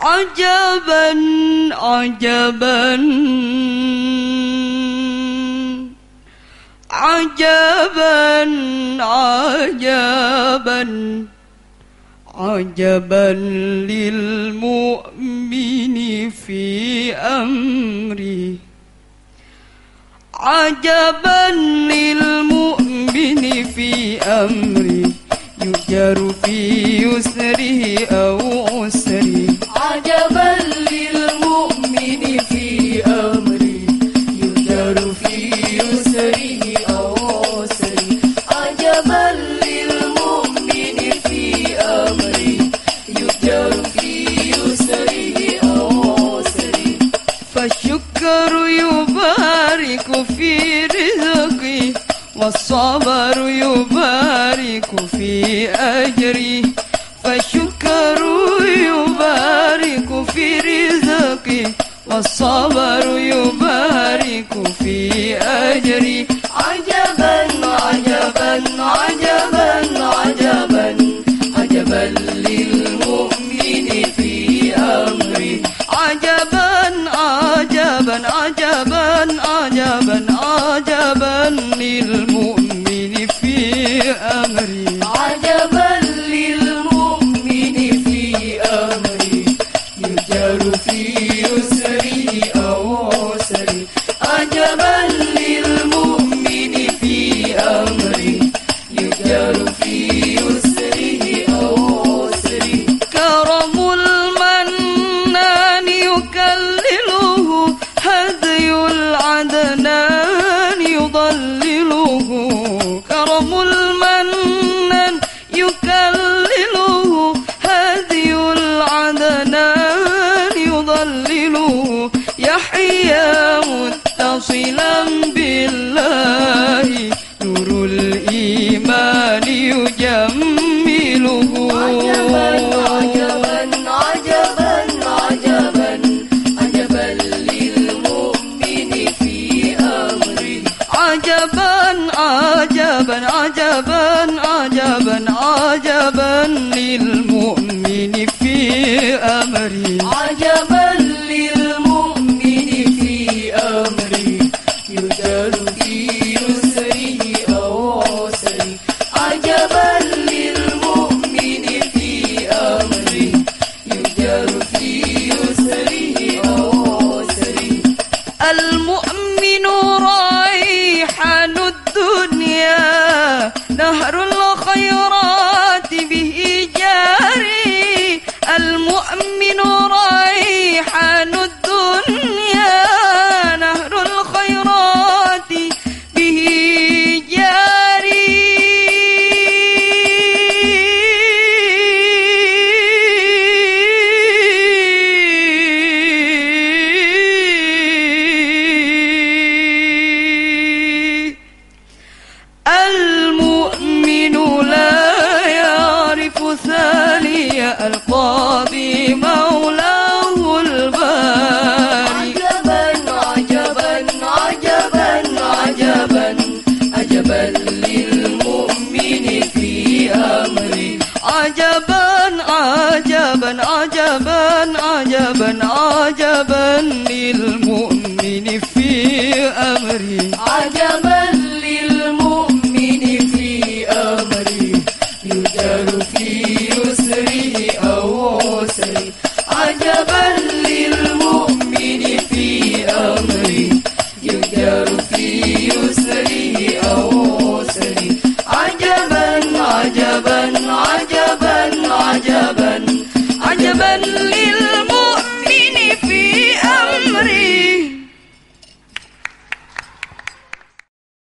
عجبا عجبا. عجبا عجبا. عجبا للمؤمن في أمره عجبا للمؤمن للمؤمن في في يسره أو فالشكر يبارك في والصبر يبارك في أجري. فالشكر يبارك في رزقي والصبر يبارك في أجري. عجبا يضلله يحيى متصلا بالله. نور الإيمان يجمله. عجبا عجبا عجبا عجبا عجبا للمؤمن في أمره. عجبا عجبا عجبا عجبا عجبا. المؤمن ريحان الدنيا عجبا عجبا عجبا عجبا عجبا للمؤمن في أمره عجبا للمؤمن في أمره يجعل في يسره أو عسره عجبا للمؤمن في أمره يجعل في يسره